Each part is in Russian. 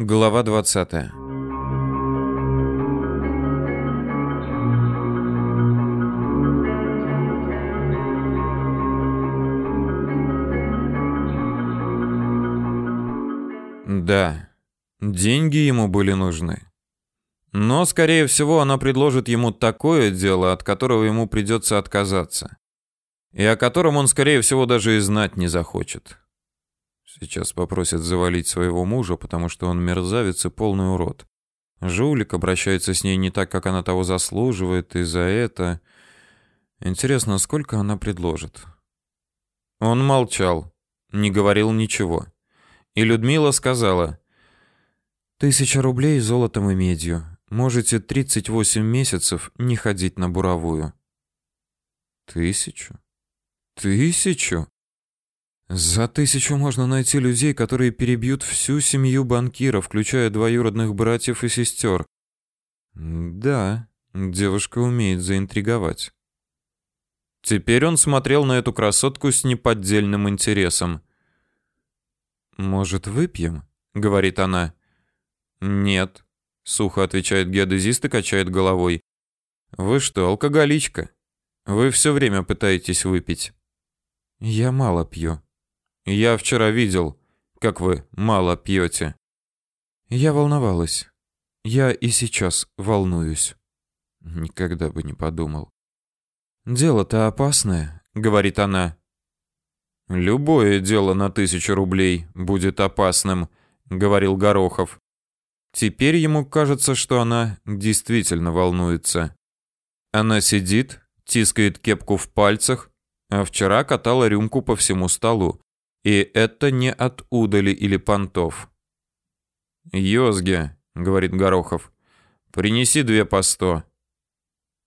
Глава 20. Да, деньги ему были нужны. Но, скорее всего, она предложит ему такое дело, от которого ему придется отказаться. И о котором он, скорее всего, даже и знать не захочет. Сейчас попросит завалить своего мужа, потому что он мерзавец и полный урод. Жулик обращается с ней не так, как она того заслуживает, и за это... Интересно, сколько она предложит? Он молчал, не говорил ничего. И Людмила сказала... «Тысяча рублей золотом и медью. Можете 38 месяцев не ходить на буровую». «Тысячу? Тысячу?» За тысячу можно найти людей, которые перебьют всю семью банкира, включая двоюродных братьев и сестер. Да, девушка умеет заинтриговать. Теперь он смотрел на эту красотку с неподдельным интересом. «Может, выпьем?» — говорит она. «Нет», — сухо отвечает геодезист и качает головой. «Вы что, алкоголичка? Вы все время пытаетесь выпить». «Я мало пью». «Я вчера видел, как вы мало пьете». «Я волновалась. Я и сейчас волнуюсь». Никогда бы не подумал. «Дело-то опасное», — говорит она. Любое дело на тысячу рублей будет опасным, говорил Горохов. Теперь ему кажется, что она действительно волнуется. Она сидит, тискает кепку в пальцах, а вчера катала рюмку по всему столу. И это не от удали или понтов. «Йозге», — говорит Горохов, — «принеси две по сто».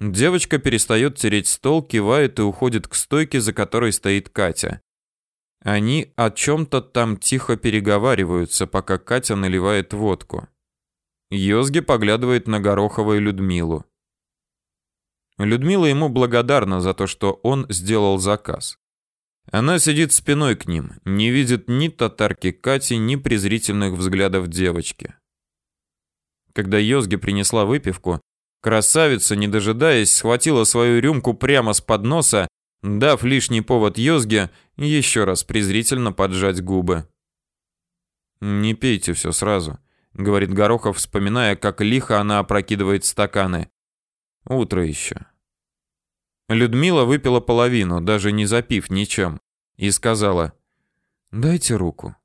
Девочка перестает тереть стол, кивает и уходит к стойке, за которой стоит Катя. Они о чем-то там тихо переговариваются, пока Катя наливает водку. Йозги поглядывает на Горохова и Людмилу. Людмила ему благодарна за то, что он сделал заказ. Она сидит спиной к ним, не видит ни татарки Кати, ни презрительных взглядов девочки. Когда Йозги принесла выпивку, красавица, не дожидаясь, схватила свою рюмку прямо с подноса дав лишний повод Йозге еще раз презрительно поджать губы. «Не пейте все сразу», — говорит Горохов, вспоминая, как лихо она опрокидывает стаканы. «Утро еще». Людмила выпила половину, даже не запив ничем, и сказала «Дайте руку».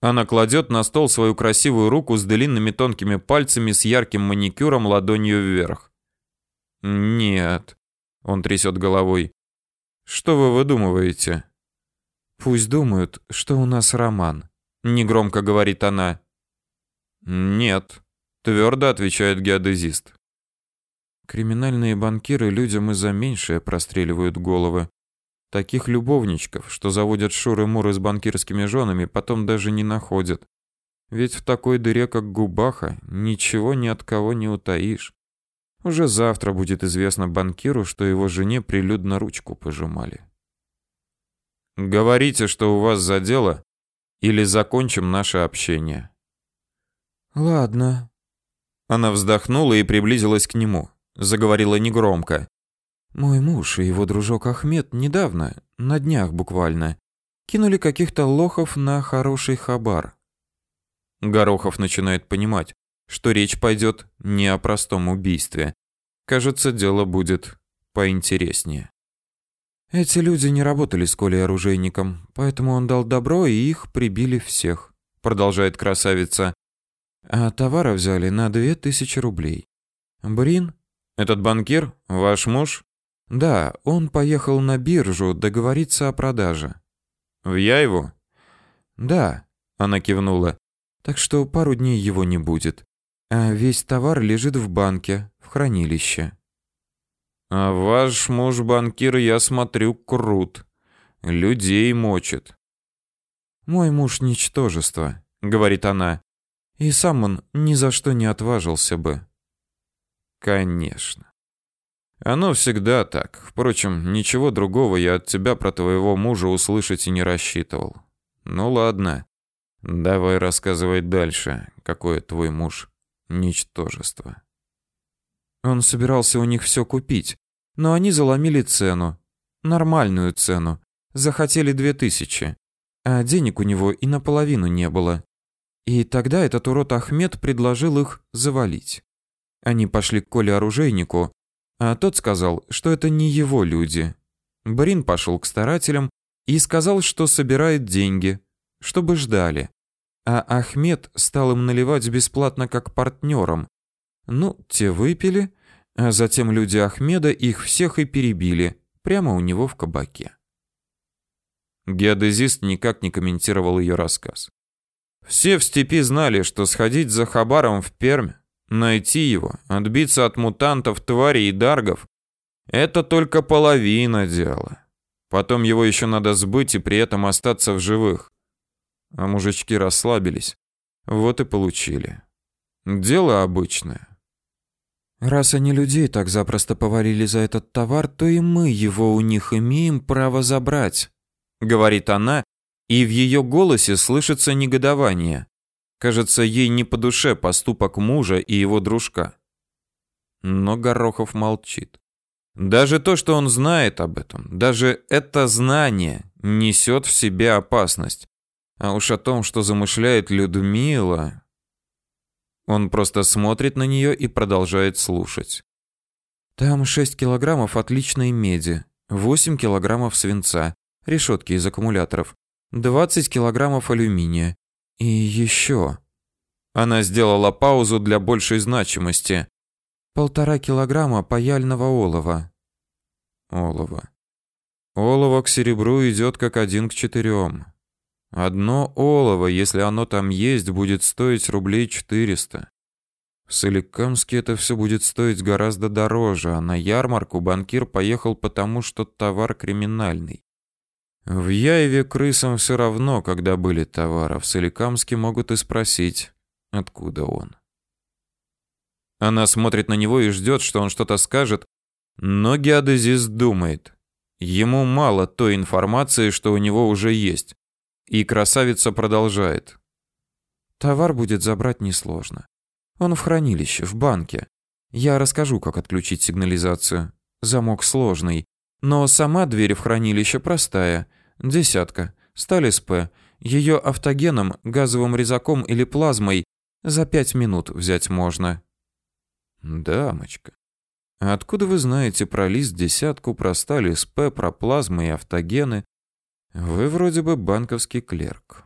Она кладет на стол свою красивую руку с длинными тонкими пальцами с ярким маникюром ладонью вверх. «Нет», — он трясет головой, что вы выдумываете? Пусть думают, что у нас роман, негромко говорит она. Нет, твердо отвечает геодезист. Криминальные банкиры людям из-за меньшее простреливают головы. Таких любовничков, что заводят шуры-муры с банкирскими женами, потом даже не находят. Ведь в такой дыре, как Губаха, ничего ни от кого не утаишь. Уже завтра будет известно банкиру, что его жене прилюдно ручку пожимали. Говорите, что у вас за дело, или закончим наше общение. Ладно. Она вздохнула и приблизилась к нему, заговорила негромко. Мой муж и его дружок Ахмед недавно, на днях буквально, кинули каких-то лохов на хороший хабар. Горохов начинает понимать, что речь пойдет не о простом убийстве. Кажется, дело будет поинтереснее. Эти люди не работали с Колей оружейником, поэтому он дал добро, и их прибили всех, продолжает красавица. А товара взяли на две тысячи рублей. Брин, этот банкир, ваш муж? Да, он поехал на биржу договориться о продаже. В Яйву? Да, она кивнула. Так что пару дней его не будет. А весь товар лежит в банке, в хранилище. А ваш муж банкир, я смотрю, крут. Людей мочит. Мой муж ничтожество, говорит она. И сам он ни за что не отважился бы. Конечно. Оно всегда так. Впрочем, ничего другого я от тебя про твоего мужа услышать и не рассчитывал. Ну ладно. Давай рассказывай дальше, какое твой муж ничтожество. Он собирался у них все купить, но они заломили цену, нормальную цену, захотели две тысячи, а денег у него и наполовину не было. И тогда этот урод Ахмед предложил их завалить. Они пошли к Коле оружейнику, а тот сказал, что это не его люди. Брин пошел к старателям и сказал, что собирает деньги, чтобы ждали. А Ахмед стал им наливать бесплатно как партнерам. Ну, те выпили, а затем люди Ахмеда их всех и перебили, прямо у него в кабаке. Геодезист никак не комментировал ее рассказ. Все в степи знали, что сходить за Хабаром в Пермь Найти его, отбиться от мутантов, тварей и даргов – это только половина дела. Потом его еще надо сбыть и при этом остаться в живых. А мужички расслабились. Вот и получили. Дело обычное. Раз они людей так запросто повалили за этот товар, то и мы его у них имеем право забрать, говорит она, и в ее голосе слышится негодование. Кажется, ей не по душе поступок мужа и его дружка. Но Горохов молчит. Даже то, что он знает об этом, даже это знание несет в себе опасность. А уж о том, что замышляет Людмила... Он просто смотрит на нее и продолжает слушать. Там 6 килограммов отличной меди, 8 килограммов свинца, решетки из аккумуляторов, 20 килограммов алюминия, и еще. Она сделала паузу для большей значимости. Полтора килограмма паяльного олова. Олово. Олово к серебру идет как один к четырем. Одно олово, если оно там есть, будет стоить рублей 400. В Соликамске это все будет стоить гораздо дороже, а на ярмарку банкир поехал потому, что товар криминальный. В Яеве крысам все равно, когда были товары, в Соликамске могут и спросить, откуда он. Она смотрит на него и ждет, что он что-то скажет, но геодезист думает. Ему мало той информации, что у него уже есть. И красавица продолжает. Товар будет забрать несложно. Он в хранилище, в банке. Я расскажу, как отключить сигнализацию. Замок сложный, но сама дверь в хранилище простая — Десятка. Сталь СП. Ее автогеном, газовым резаком или плазмой за пять минут взять можно. Дамочка. Откуда вы знаете про лист десятку, про сталь СП, про плазмы и автогены? Вы вроде бы банковский клерк.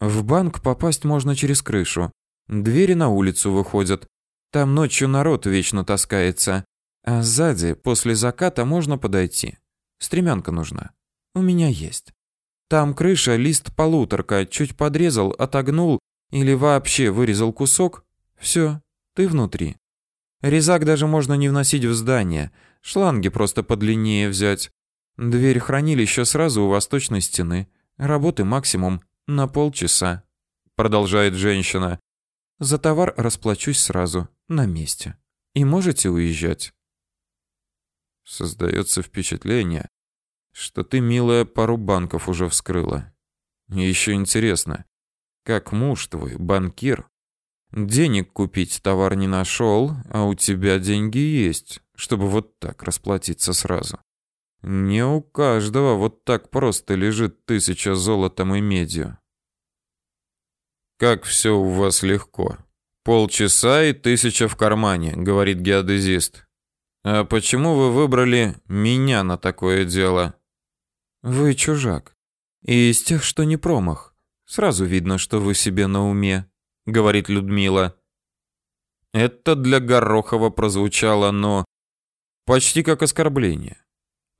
В банк попасть можно через крышу. Двери на улицу выходят. Там ночью народ вечно таскается. А сзади, после заката, можно подойти. Стремянка нужна. У меня есть. Там крыша, лист полуторка, чуть подрезал, отогнул или вообще вырезал кусок. Все, ты внутри. Резак даже можно не вносить в здание, шланги просто подлиннее взять. Дверь хранилища сразу у восточной стены. Работы максимум на полчаса. Продолжает женщина. За товар расплачусь сразу, на месте. И можете уезжать. Создается впечатление, что ты, милая, пару банков уже вскрыла. И еще интересно, как муж твой, банкир, денег купить товар не нашел, а у тебя деньги есть, чтобы вот так расплатиться сразу. Не у каждого вот так просто лежит тысяча золотом и медью. Как все у вас легко. Полчаса и тысяча в кармане, говорит геодезист. А почему вы выбрали меня на такое дело? Вы чужак. И из тех, что не промах. Сразу видно, что вы себе на уме, говорит Людмила. Это для Горохова прозвучало, но почти как оскорбление.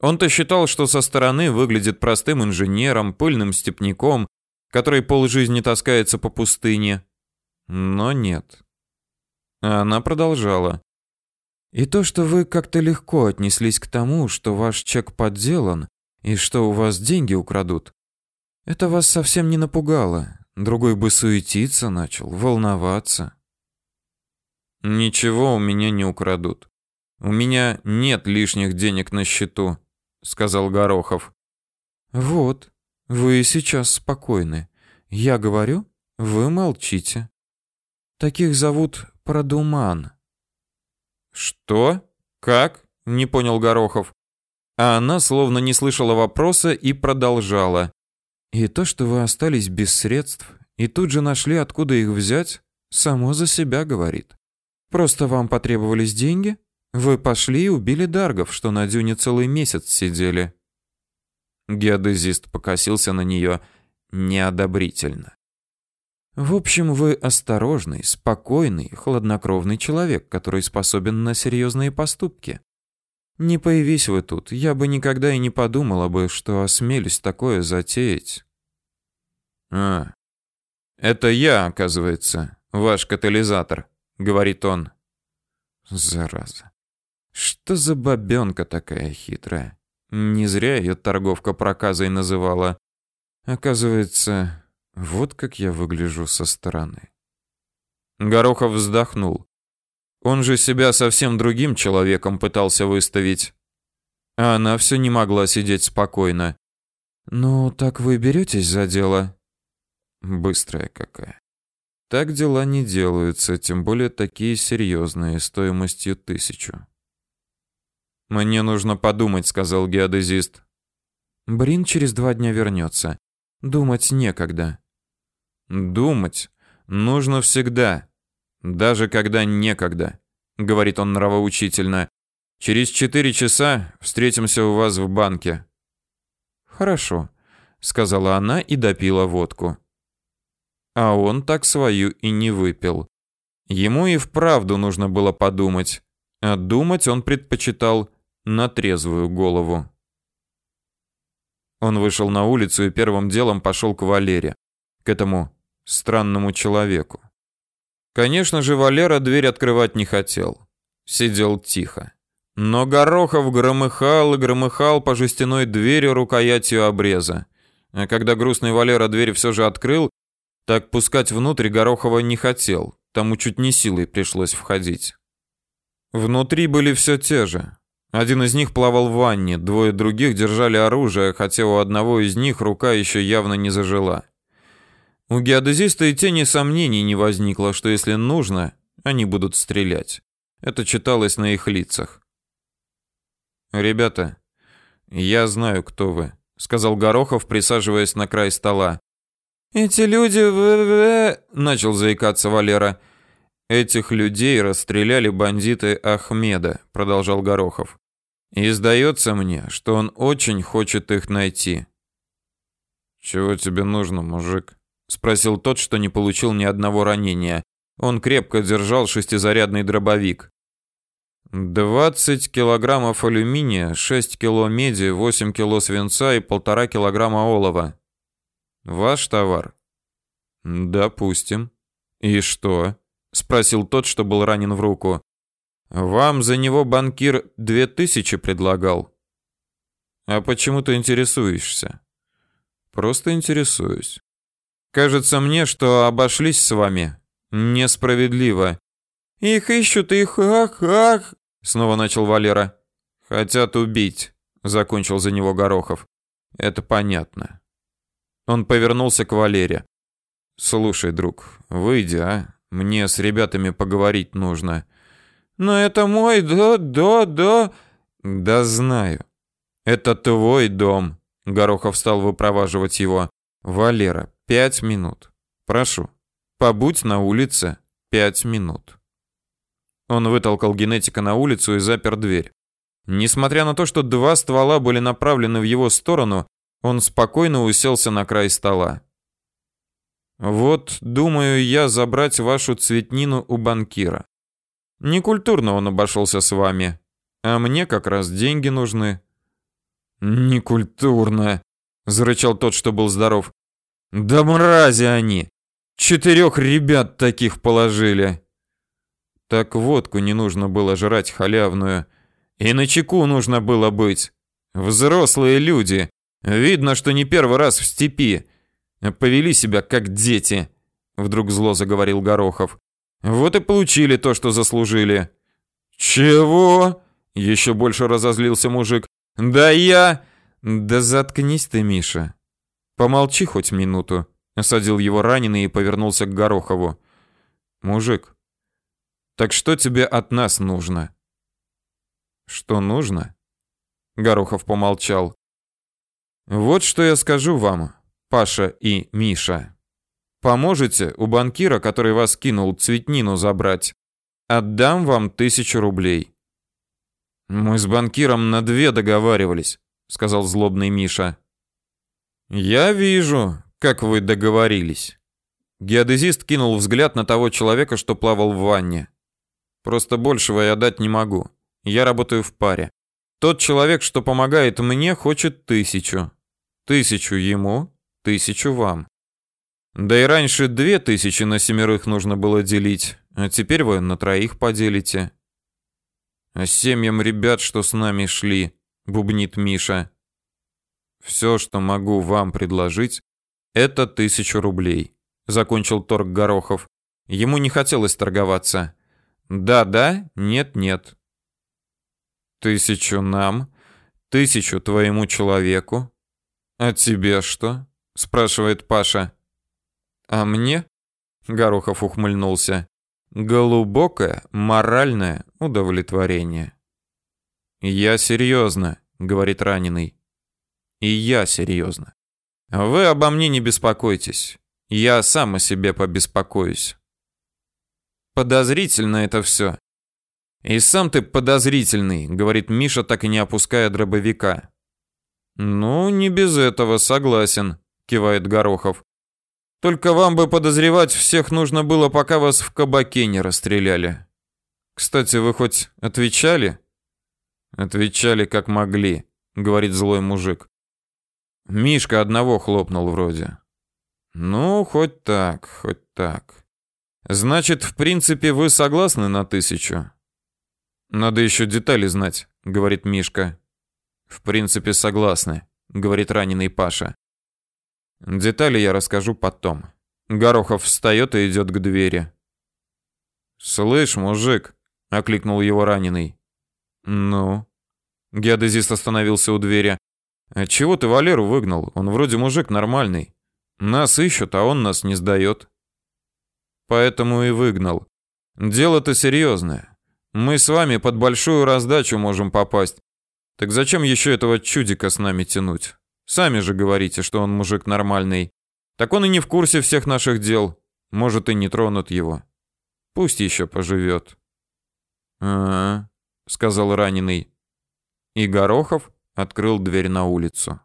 Он-то считал, что со стороны выглядит простым инженером, пыльным степняком, который полжизни таскается по пустыне. Но нет. она продолжала. И то, что вы как-то легко отнеслись к тому, что ваш чек подделан, и что у вас деньги украдут? Это вас совсем не напугало. Другой бы суетиться начал, волноваться. Ничего у меня не украдут. У меня нет лишних денег на счету, сказал Горохов. Вот, вы сейчас спокойны. Я говорю, вы молчите. Таких зовут Продуман. Что? Как? Не понял Горохов. А она словно не слышала вопроса и продолжала. И то, что вы остались без средств и тут же нашли, откуда их взять, само за себя говорит. Просто вам потребовались деньги, вы пошли и убили даргов, что на дюне целый месяц сидели. Геодезист покосился на нее неодобрительно. В общем, вы осторожный, спокойный, хладнокровный человек, который способен на серьезные поступки. Не появись вы тут, я бы никогда и не подумала бы, что осмелюсь такое затеять. А. Это я, оказывается, ваш катализатор, говорит он. Зараза. Что за бабенка такая хитрая? Не зря ее торговка проказой называла. Оказывается, вот как я выгляжу со стороны. Горохов вздохнул. Он же себя совсем другим человеком пытался выставить. А она все не могла сидеть спокойно. «Ну, так вы беретесь за дело?» Быстрая какая. Так дела не делаются, тем более такие серьезные, стоимостью тысячу. «Мне нужно подумать», — сказал геодезист. «Брин через два дня вернется. Думать некогда». «Думать нужно всегда, даже когда некогда», — говорит он нравоучительно. «Через четыре часа встретимся у вас в банке». «Хорошо», — сказала она и допила водку. А он так свою и не выпил. Ему и вправду нужно было подумать, а думать он предпочитал на трезвую голову. Он вышел на улицу и первым делом пошел к Валере, к этому странному человеку. Конечно же, Валера дверь открывать не хотел. Сидел тихо. Но Горохов громыхал и громыхал по жестяной двери рукоятью обреза. А когда грустный Валера дверь все же открыл, так пускать внутрь Горохова не хотел, тому чуть не силой пришлось входить. Внутри были все те же, один из них плавал в ванне, двое других держали оружие, хотя у одного из них рука еще явно не зажила. У геодезиста и тени сомнений не возникло, что если нужно, они будут стрелять. Это читалось на их лицах. «Ребята, я знаю, кто вы», — сказал Горохов, присаживаясь на край стола. «Эти люди...» — начал заикаться Валера. «Этих людей расстреляли бандиты Ахмеда», — продолжал Горохов. «И сдается мне, что он очень хочет их найти». «Чего тебе нужно, мужик?» — спросил тот, что не получил ни одного ранения. Он крепко держал шестизарядный дробовик. «Двадцать килограммов алюминия, шесть кило меди, восемь кило свинца и полтора килограмма олова. Ваш товар?» «Допустим. И что?» спросил тот, что был ранен в руку. Вам за него банкир две тысячи предлагал. А почему ты интересуешься? Просто интересуюсь. Кажется мне, что обошлись с вами несправедливо. Их ищут, их ах, ах, снова начал Валера. Хотят убить, закончил за него Горохов. Это понятно. Он повернулся к Валере. Слушай, друг, выйди, а? Мне с ребятами поговорить нужно. Но это мой да, да, да. Да знаю. Это твой дом. Горохов стал выпроваживать его. Валера, пять минут. Прошу, побудь на улице пять минут. Он вытолкал генетика на улицу и запер дверь. Несмотря на то, что два ствола были направлены в его сторону, он спокойно уселся на край стола. Вот, думаю я забрать вашу цветнину у банкира. Некультурно он обошелся с вами, а мне как раз деньги нужны. Некультурно, зарычал тот, что был здоров. Да мрази они. Четырех ребят таких положили. Так водку не нужно было жрать халявную, и на чеку нужно было быть. Взрослые люди. Видно, что не первый раз в степи. Повели себя как дети, вдруг зло заговорил Горохов. Вот и получили то, что заслужили. Чего? Еще больше разозлился мужик. Да я... Да заткнись ты, Миша. Помолчи хоть минуту, осадил его раненый и повернулся к Горохову. Мужик, так что тебе от нас нужно? Что нужно? Горохов помолчал. Вот что я скажу вам, Паша и Миша. Поможете у банкира, который вас кинул, цветнину забрать. Отдам вам тысячу рублей. Мы с банкиром на две договаривались, сказал злобный Миша. Я вижу, как вы договорились. Геодезист кинул взгляд на того человека, что плавал в ванне. Просто большего я дать не могу. Я работаю в паре. Тот человек, что помогает мне, хочет тысячу. Тысячу ему, тысячу вам. Да и раньше две тысячи на семерых нужно было делить, а теперь вы на троих поделите. А семьям ребят, что с нами шли, бубнит Миша. Все, что могу вам предложить, это тысячу рублей. Закончил торг Горохов. Ему не хотелось торговаться. Да-да, нет-нет. Тысячу нам, тысячу твоему человеку. А тебе что? Спрашивает Паша. А мне? Горохов ухмыльнулся. Глубокое моральное удовлетворение. Я серьезно, говорит раненый. И я серьезно. Вы обо мне не беспокойтесь. Я сам о себе побеспокоюсь. Подозрительно это все. И сам ты подозрительный, говорит Миша, так и не опуская дробовика. Ну, не без этого, согласен, кивает Горохов. Только вам бы подозревать всех нужно было, пока вас в кабаке не расстреляли. Кстати, вы хоть отвечали? Отвечали как могли, говорит злой мужик. Мишка одного хлопнул вроде. Ну, хоть так, хоть так. Значит, в принципе, вы согласны на тысячу? Надо еще детали знать, говорит Мишка. В принципе, согласны, говорит раненый Паша. Детали я расскажу потом. Горохов встает и идет к двери. Слышь, мужик, окликнул его раненый. Ну, геодезист остановился у двери. А чего ты Валеру выгнал? Он вроде мужик нормальный. Нас ищут, а он нас не сдает. Поэтому и выгнал. Дело-то серьезное. Мы с вами под большую раздачу можем попасть. Так зачем еще этого чудика с нами тянуть? Сами же говорите, что он мужик нормальный. Так он и не в курсе всех наших дел. Может, и не тронут его. Пусть еще поживет. «А, -а — сказал раненый. И Горохов открыл дверь на улицу.